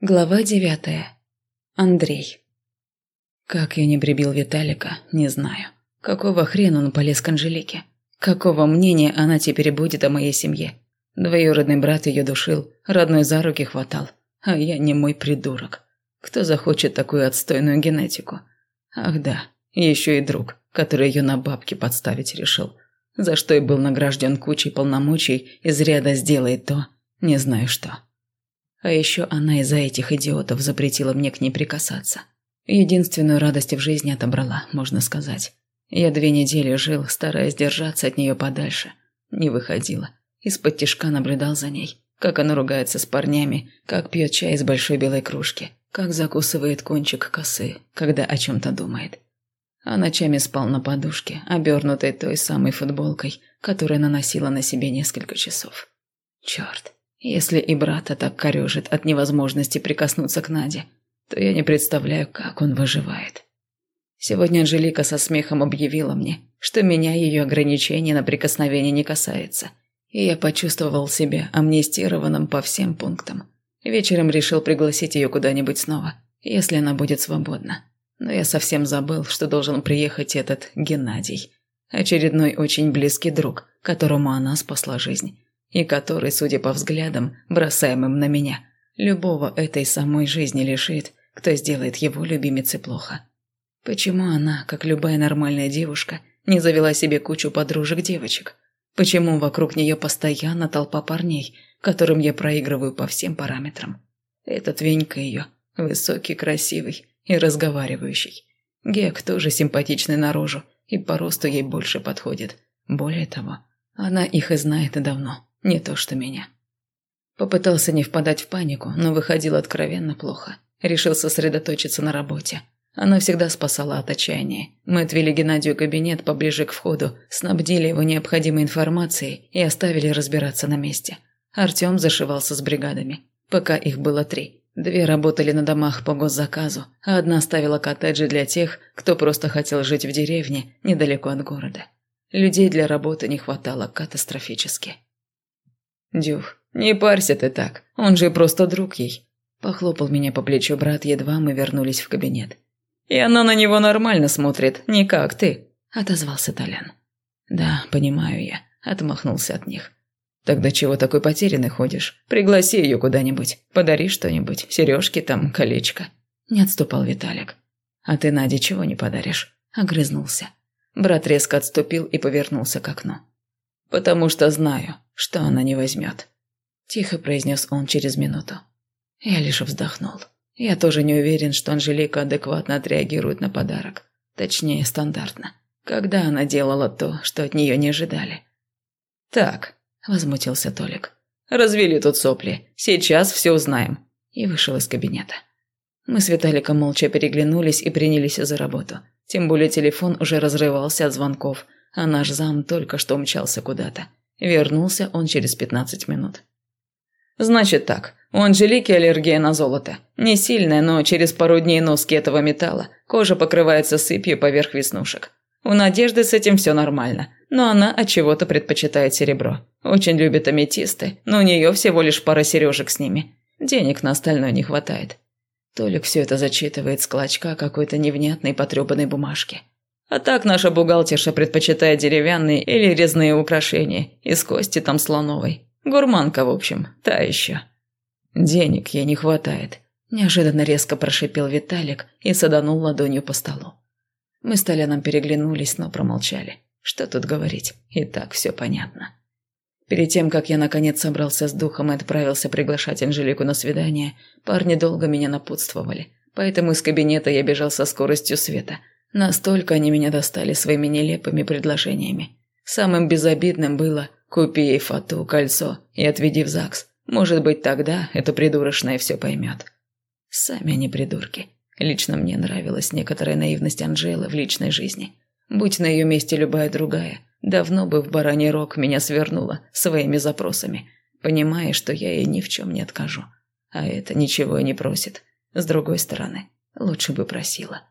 Глава девятая. Андрей. Как я не прибил Виталика, не знаю. Какого хрена он полез к Анжелике? Какого мнения она теперь будет о моей семье? Двоюродный брат ее душил, родной за руки хватал. А я не мой придурок. Кто захочет такую отстойную генетику? Ах да, еще и друг, который ее на бабки подставить решил. За что и был награжден кучей полномочий, из ряда сделает то, не знаю что. А еще она из-за этих идиотов запретила мне к ней прикасаться. Единственную радость в жизни отобрала, можно сказать. Я две недели жил, стараясь держаться от нее подальше. Не выходила. Из-под тишка наблюдал за ней. Как она ругается с парнями, как пьет чай из большой белой кружки, как закусывает кончик косы, когда о чем-то думает. А ночами спал на подушке, обернутой той самой футболкой, которую она носила на себе несколько часов. Черт. Если и брата так корежит от невозможности прикоснуться к Наде, то я не представляю, как он выживает. Сегодня Анжелика со смехом объявила мне, что меня ее ограничение на прикосновение не касается, и я почувствовал себя амнистированным по всем пунктам. Вечером решил пригласить ее куда-нибудь снова, если она будет свободна. Но я совсем забыл, что должен приехать этот Геннадий. Очередной очень близкий друг, которому она спасла жизнь и который, судя по взглядам, бросаемым на меня, любого этой самой жизни лишит, кто сделает его любимице плохо. Почему она, как любая нормальная девушка, не завела себе кучу подружек-девочек? Почему вокруг нее постоянно толпа парней, которым я проигрываю по всем параметрам? Этот Венька ее, высокий, красивый и разговаривающий. Гек тоже симпатичный наружу, и по росту ей больше подходит. Более того, она их и знает давно. Не то что меня. Попытался не впадать в панику, но выходило откровенно плохо. Решил сосредоточиться на работе. Она всегда спасала от отчаяния. Мы отвели Геннадию кабинет поближе к входу, снабдили его необходимой информацией и оставили разбираться на месте. Артем зашивался с бригадами. Пока их было три. Две работали на домах по госзаказу, а одна ставила коттеджи для тех, кто просто хотел жить в деревне, недалеко от города. Людей для работы не хватало катастрофически. «Дюх, не парься ты так, он же просто друг ей». Похлопал меня по плечу брат, едва мы вернулись в кабинет. «И она на него нормально смотрит, не как ты», – отозвался Толян. «Да, понимаю я», – отмахнулся от них. «Тогда чего такой потерянный ходишь? Пригласи ее куда-нибудь, подари что-нибудь, сережки там, колечко». Не отступал Виталик. «А ты Наде чего не подаришь?» – огрызнулся. Брат резко отступил и повернулся к окну. «Потому что знаю, что она не возьмет», – тихо произнес он через минуту. Я лишь вздохнул. Я тоже не уверен, что Анжелика адекватно отреагирует на подарок. Точнее, стандартно. Когда она делала то, что от нее не ожидали. «Так», – возмутился Толик. «Развели тут сопли. Сейчас все узнаем». И вышел из кабинета. Мы с Виталиком молча переглянулись и принялись за работу. Тем более телефон уже разрывался от звонков, а наш зам только что умчался куда-то. Вернулся он через пятнадцать минут. «Значит так, у Анжелики аллергия на золото. Не сильная, но через пару дней носки этого металла кожа покрывается сыпью поверх веснушек. У Надежды с этим все нормально, но она от чего-то предпочитает серебро. Очень любит аметисты, но у нее всего лишь пара сережек с ними. Денег на остальное не хватает. Толик все это зачитывает с клочка какой-то невнятной потрепанной бумажки. А так наша бухгалтерша предпочитает деревянные или резные украшения из кости там слоновой. Гурманка, в общем, та еще. Денег ей не хватает. Неожиданно резко прошипел Виталик и саданул ладонью по столу. Мы с Толяном переглянулись, но промолчали. Что тут говорить? И так все понятно. Перед тем, как я наконец собрался с духом и отправился приглашать Анжелику на свидание, парни долго меня напутствовали. Поэтому из кабинета я бежал со скоростью света – Настолько они меня достали своими нелепыми предложениями. Самым безобидным было «купи ей фату, кольцо и отведи в ЗАГС. Может быть, тогда эта придурочная все поймет». Сами они придурки. Лично мне нравилась некоторая наивность Анжелы в личной жизни. Будь на ее месте любая другая, давно бы в бараний рог меня свернула своими запросами, понимая, что я ей ни в чем не откажу. А это ничего не просит. С другой стороны, лучше бы просила.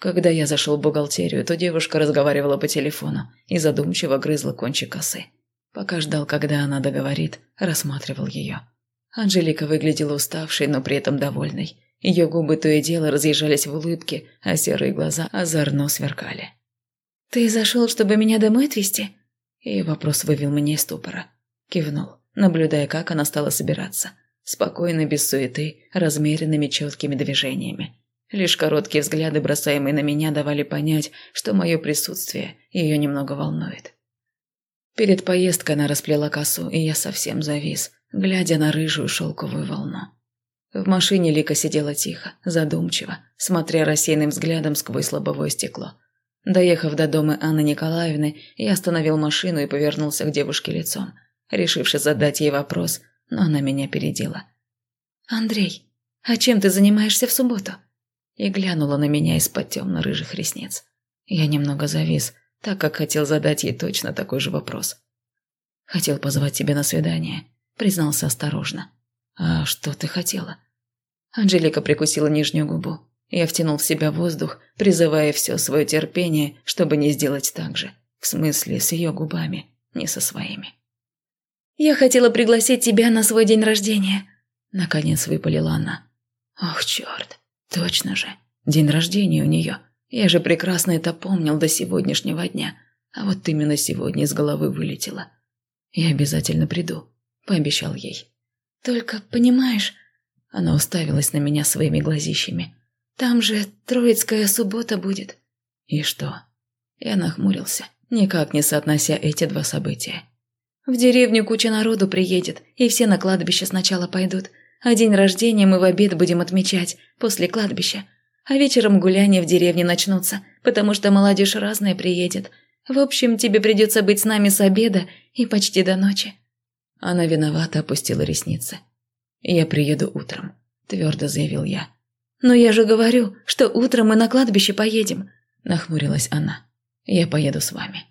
Когда я зашел в бухгалтерию, то девушка разговаривала по телефону и задумчиво грызла кончик косы. Пока ждал, когда она договорит, рассматривал ее. Анжелика выглядела уставшей, но при этом довольной. Ее губы то и дело разъезжались в улыбке, а серые глаза озорно сверкали. «Ты зашел, чтобы меня домой отвезти?» И вопрос вывел меня из ступора. Кивнул, наблюдая, как она стала собираться. Спокойно, без суеты, размеренными четкими движениями. Лишь короткие взгляды, бросаемые на меня, давали понять, что мое присутствие ее немного волнует. Перед поездкой она расплела косу, и я совсем завис, глядя на рыжую шелковую волну. В машине Лика сидела тихо, задумчиво, смотря рассеянным взглядом сквозь лобовое стекло. Доехав до дома Анны Николаевны, я остановил машину и повернулся к девушке лицом, решивши задать ей вопрос, но она меня передела. «Андрей, а чем ты занимаешься в субботу?» И глянула на меня из-под темно-рыжих ресниц. Я немного завис, так как хотел задать ей точно такой же вопрос. «Хотел позвать тебя на свидание», — признался осторожно. «А что ты хотела?» Анжелика прикусила нижнюю губу. Я втянул в себя воздух, призывая все свое терпение, чтобы не сделать так же. В смысле, с ее губами, не со своими. «Я хотела пригласить тебя на свой день рождения», — наконец выпалила она. «Ох, черт, точно же, день рождения у нее. Я же прекрасно это помнил до сегодняшнего дня, а вот именно сегодня из головы вылетело. Я обязательно приду», — пообещал ей. «Только, понимаешь...» Она уставилась на меня своими глазищами. Там же Троицкая суббота будет». «И что?» Я нахмурился, никак не соотнося эти два события. «В деревню куча народу приедет, и все на кладбище сначала пойдут. А день рождения мы в обед будем отмечать, после кладбища. А вечером гуляния в деревне начнутся, потому что молодежь разная приедет. В общем, тебе придется быть с нами с обеда и почти до ночи». Она виновато опустила ресницы. «Я приеду утром», – твердо заявил я. «Но я же говорю, что утром мы на кладбище поедем», – нахмурилась она. «Я поеду с вами».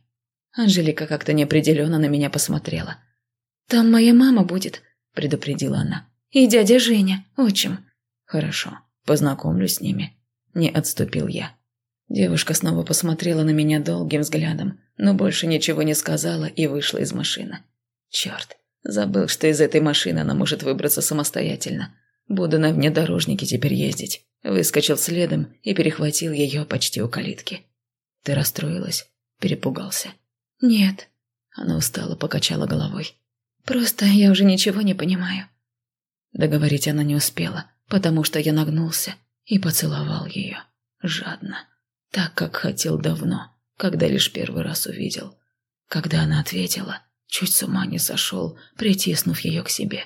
Анжелика как-то неопределенно на меня посмотрела. «Там моя мама будет», – предупредила она. «И дядя Женя, отчим». «Хорошо, познакомлюсь с ними». Не отступил я. Девушка снова посмотрела на меня долгим взглядом, но больше ничего не сказала и вышла из машины. Черт, забыл, что из этой машины она может выбраться самостоятельно. Буду на внедорожнике теперь ездить. Выскочил следом и перехватил ее почти у калитки. Ты расстроилась? Перепугался. Нет. Она устало покачала головой. Просто я уже ничего не понимаю. Договорить она не успела, потому что я нагнулся и поцеловал ее. Жадно. Так, как хотел давно, когда лишь первый раз увидел. Когда она ответила, чуть с ума не сошел, притиснув ее к себе.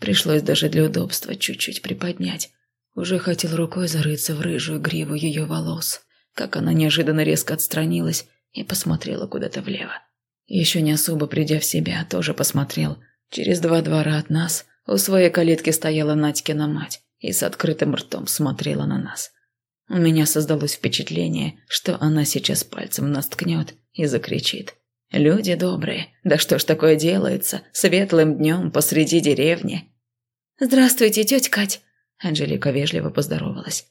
Пришлось даже для удобства чуть-чуть приподнять. Уже хотел рукой зарыться в рыжую гриву ее волос, как она неожиданно резко отстранилась и посмотрела куда-то влево. Еще не особо придя в себя, тоже посмотрел. Через два двора от нас у своей калитки стояла Надькина мать и с открытым ртом смотрела на нас. У меня создалось впечатление, что она сейчас пальцем нас ткнет и закричит. «Люди добрые, да что ж такое делается светлым днем посреди деревни?» «Здравствуйте, тетя Кать!» Анжелика вежливо поздоровалась.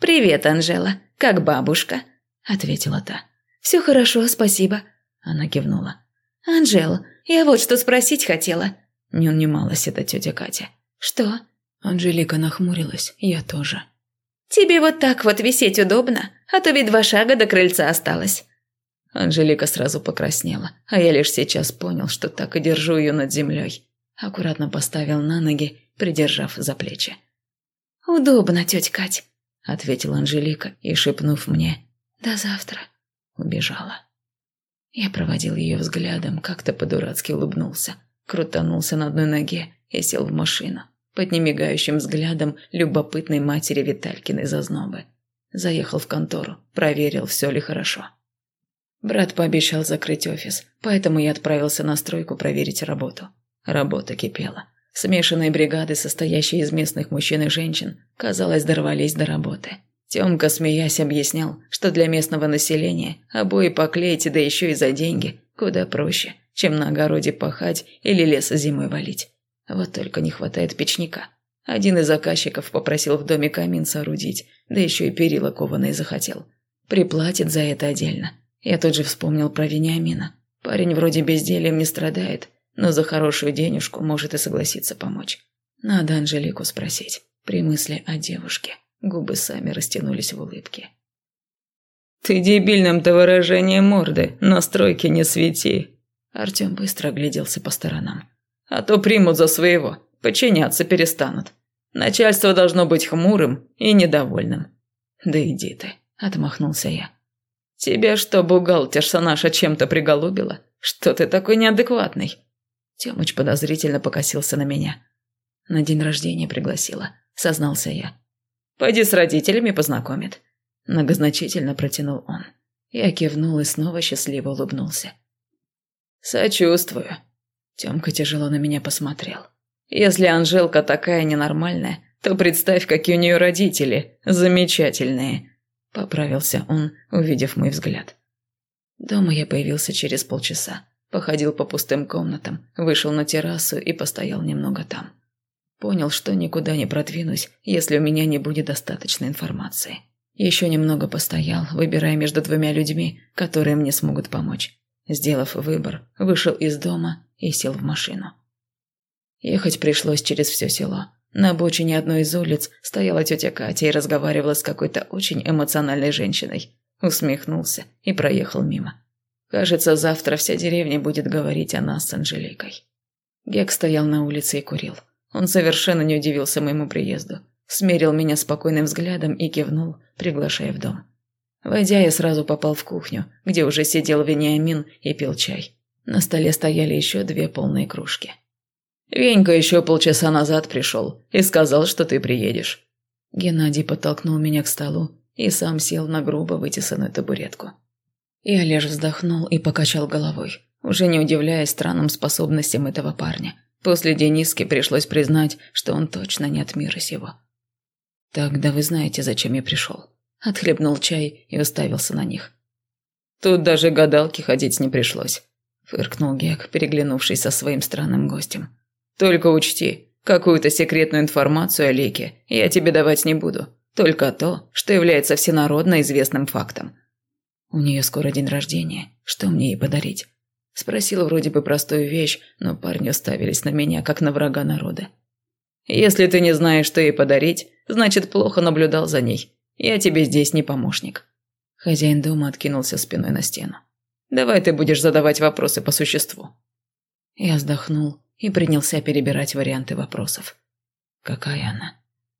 «Привет, Анжела! Как бабушка?» Ответила та. «Все хорошо, спасибо». Она кивнула. «Анжела, я вот что спросить хотела». Не унималась эта тетя Катя. «Что?» Анжелика нахмурилась, я тоже. «Тебе вот так вот висеть удобно, а то ведь два шага до крыльца осталось». Анжелика сразу покраснела, а я лишь сейчас понял, что так и держу ее над землей. Аккуратно поставил на ноги придержав за плечи. «Удобно, тетя Кать», — ответила Анжелика и, шепнув мне «До завтра», убежала. Я проводил ее взглядом, как-то по-дурацки улыбнулся, крутанулся на одной ноге и сел в машину, под немигающим взглядом любопытной матери Виталькиной зазнобы. Заехал в контору, проверил, все ли хорошо. Брат пообещал закрыть офис, поэтому я отправился на стройку проверить работу. Работа кипела. Смешанные бригады, состоящие из местных мужчин и женщин, казалось, дорвались до работы. Тёмка, смеясь, объяснял, что для местного населения обои поклеить, да еще и за деньги, куда проще, чем на огороде пахать или лес зимой валить. Вот только не хватает печника. Один из заказчиков попросил в доме камин соорудить, да еще и перила кованые захотел. Приплатит за это отдельно. Я тут же вспомнил про Вениамина. Парень вроде бездельем не страдает, но за хорошую денежку может и согласиться помочь. Надо Анжелику спросить. При мысли о девушке губы сами растянулись в улыбке. «Ты дебильным-то выражением морды, на стройке не свети!» Артем быстро огляделся по сторонам. «А то примут за своего, подчиняться перестанут. Начальство должно быть хмурым и недовольным». «Да иди ты», – отмахнулся я. «Тебя что, бухгалтерша наша чем-то приголубила? Что ты такой неадекватный?» Тёмыч подозрительно покосился на меня. «На день рождения пригласила», – сознался я. «Пойди с родителями познакомит», – многозначительно протянул он. Я кивнул и снова счастливо улыбнулся. «Сочувствую». Тёмка тяжело на меня посмотрел. «Если Анжелка такая ненормальная, то представь, какие у нее родители. Замечательные. Поправился он, увидев мой взгляд. Дома я появился через полчаса. Походил по пустым комнатам, вышел на террасу и постоял немного там. Понял, что никуда не продвинусь, если у меня не будет достаточной информации. Еще немного постоял, выбирая между двумя людьми, которые мне смогут помочь. Сделав выбор, вышел из дома и сел в машину. Ехать пришлось через все село. На обочине одной из улиц стояла тетя Катя и разговаривала с какой-то очень эмоциональной женщиной. Усмехнулся и проехал мимо. Кажется, завтра вся деревня будет говорить о нас с Анжеликой. Гек стоял на улице и курил. Он совершенно не удивился моему приезду. Смерил меня спокойным взглядом и кивнул, приглашая в дом. Войдя, я сразу попал в кухню, где уже сидел Вениамин и пил чай. На столе стояли еще две полные кружки. Венька еще полчаса назад пришел и сказал, что ты приедешь». Геннадий подтолкнул меня к столу и сам сел на грубо вытесанную табуретку. Я лишь вздохнул и покачал головой, уже не удивляясь странным способностям этого парня. После Дениски пришлось признать, что он точно не от мира сего. «Тогда вы знаете, зачем я пришел». Отхлебнул чай и уставился на них. «Тут даже гадалки ходить не пришлось», – фыркнул Гек, переглянувшись со своим странным гостем. Только учти, какую-то секретную информацию о Лике я тебе давать не буду. Только то, что является всенародно известным фактом. У нее скоро день рождения. Что мне ей подарить? Спросила вроде бы простую вещь, но парни уставились на меня, как на врага народа. Если ты не знаешь, что ей подарить, значит, плохо наблюдал за ней. Я тебе здесь не помощник. Хозяин дома откинулся спиной на стену. Давай ты будешь задавать вопросы по существу. Я вздохнул и принялся перебирать варианты вопросов. «Какая она?»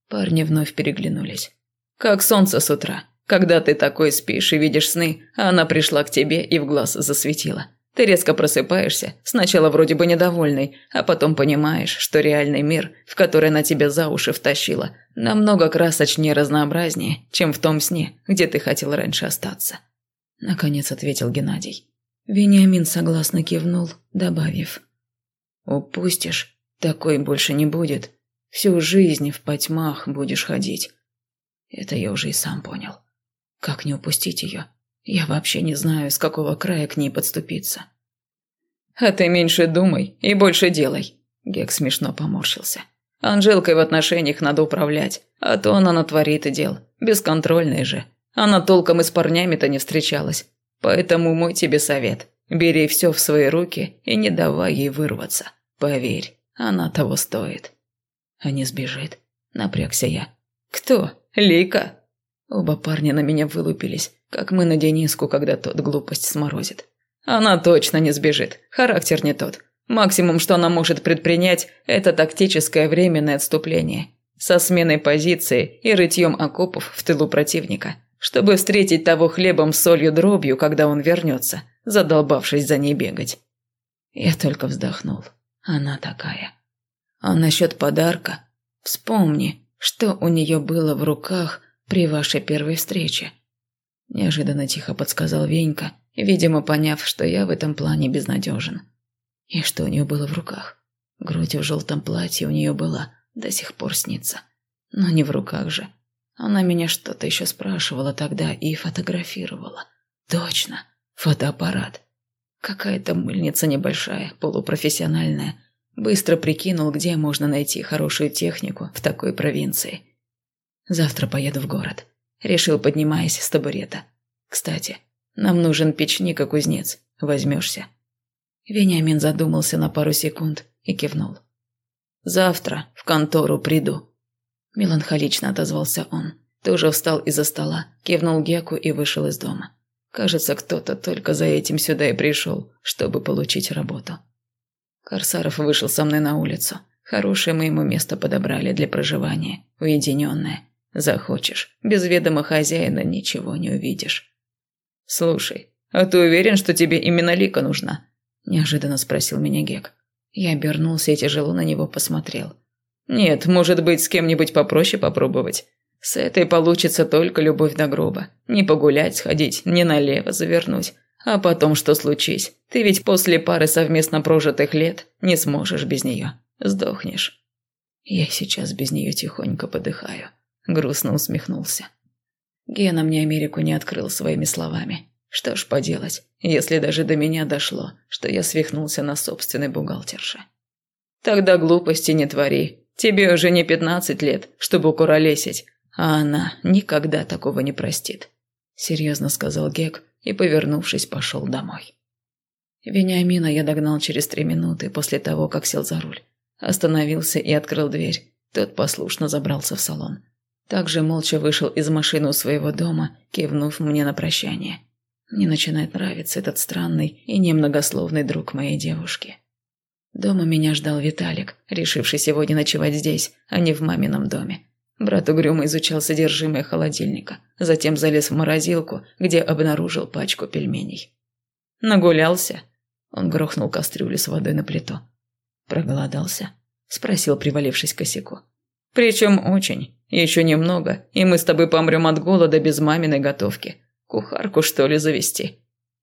Парни вновь переглянулись. «Как солнце с утра. Когда ты такой спишь и видишь сны, а она пришла к тебе и в глаз засветила. Ты резко просыпаешься, сначала вроде бы недовольный, а потом понимаешь, что реальный мир, в который она тебя за уши втащила, намного красочнее и разнообразнее, чем в том сне, где ты хотел раньше остаться». Наконец ответил Геннадий. Вениамин согласно кивнул, добавив – Упустишь, такой больше не будет. Всю жизнь в потьмах будешь ходить. Это я уже и сам понял. Как не упустить ее? Я вообще не знаю, с какого края к ней подступиться. А ты меньше думай и больше делай. Гек смешно поморщился. Анжелкой в отношениях надо управлять, а то она натворит и дел. Бесконтрольная же. Она толком и с парнями-то не встречалась. Поэтому мой тебе совет. Бери все в свои руки и не давай ей вырваться. Поверь, она того стоит. А не сбежит. Напрягся я. Кто? Лика? Оба парня на меня вылупились, как мы на Дениску, когда тот глупость сморозит. Она точно не сбежит. Характер не тот. Максимум, что она может предпринять, это тактическое временное отступление. Со сменой позиции и рытьем окопов в тылу противника, чтобы встретить того хлебом с солью дробью, когда он вернется – задолбавшись за ней бегать. Я только вздохнул. Она такая. А насчет подарка? Вспомни, что у нее было в руках при вашей первой встрече. Неожиданно тихо подсказал Венька, видимо, поняв, что я в этом плане безнадежен. И что у нее было в руках? Грудь в желтом платье у нее была, до сих пор снится. Но не в руках же. Она меня что-то еще спрашивала тогда и фотографировала. Точно. Фотоаппарат. Какая-то мыльница небольшая, полупрофессиональная. Быстро прикинул, где можно найти хорошую технику в такой провинции. Завтра поеду в город. Решил, поднимаясь с табурета. Кстати, нам нужен печник и кузнец. Возьмешься? Вениамин задумался на пару секунд и кивнул. Завтра в контору приду». Меланхолично отозвался он. Тоже встал из-за стола, кивнул Геку и вышел из дома. Кажется, кто-то только за этим сюда и пришел, чтобы получить работу. Корсаров вышел со мной на улицу. Хорошее мы ему место подобрали для проживания, уединенное. Захочешь, без ведома хозяина ничего не увидишь. «Слушай, а ты уверен, что тебе именно Лика нужна?» – неожиданно спросил меня Гек. Я обернулся и тяжело на него посмотрел. «Нет, может быть, с кем-нибудь попроще попробовать. С этой получится только любовь до гроба. Не погулять, сходить, не налево завернуть. А потом что случись? Ты ведь после пары совместно прожитых лет не сможешь без нее. Сдохнешь. Я сейчас без нее тихонько подыхаю. Грустно усмехнулся. Гена мне Америку не открыл своими словами. Что ж поделать, если даже до меня дошло, что я свихнулся на собственной бухгалтерше. Тогда глупости не твори. Тебе уже не пятнадцать лет, чтобы куролесить, а она никогда такого не простит», – серьезно сказал Гек и, повернувшись, пошел домой. Вениамина я догнал через три минуты после того, как сел за руль. Остановился и открыл дверь. Тот послушно забрался в салон. Также молча вышел из машины у своего дома, кивнув мне на прощание. Мне начинает нравиться этот странный и немногословный друг моей девушки. Дома меня ждал Виталик, решивший сегодня ночевать здесь, а не в мамином доме. Брат угрюмо изучал содержимое холодильника, затем залез в морозилку, где обнаружил пачку пельменей. «Нагулялся?» Он грохнул кастрюлю с водой на плиту. «Проголодался?» – спросил, привалившись к косяку. «Причем очень. Еще немного, и мы с тобой помрем от голода без маминой готовки. Кухарку, что ли, завести?»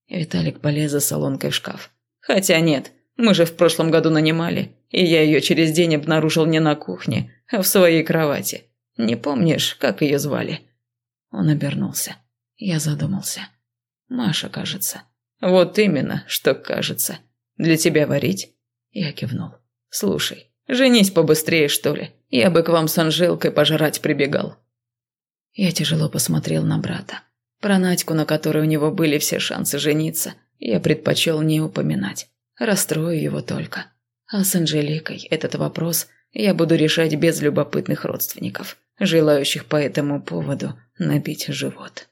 Виталик полез за солонкой в шкаф. «Хотя нет, мы же в прошлом году нанимали, и я ее через день обнаружил не на кухне, а в своей кровати. Не помнишь, как ее звали?» Он обернулся. Я задумался. «Маша, кажется». «Вот именно, что кажется. Для тебя варить?» Я кивнул. «Слушай, женись побыстрее, что ли. Я бы к вам с Анжелкой пожрать прибегал». Я тяжело посмотрел на брата. Про Надьку, на которой у него были все шансы жениться, я предпочел не упоминать. Расстрою его только. А с Анжеликой этот вопрос я буду решать без любопытных родственников желающих по этому поводу набить живот.